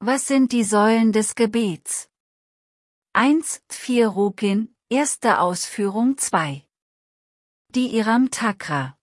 Was sind die Säulen des Gebets? 1. 4 Rukin, erste Ausführung 2. Die Iram Takra.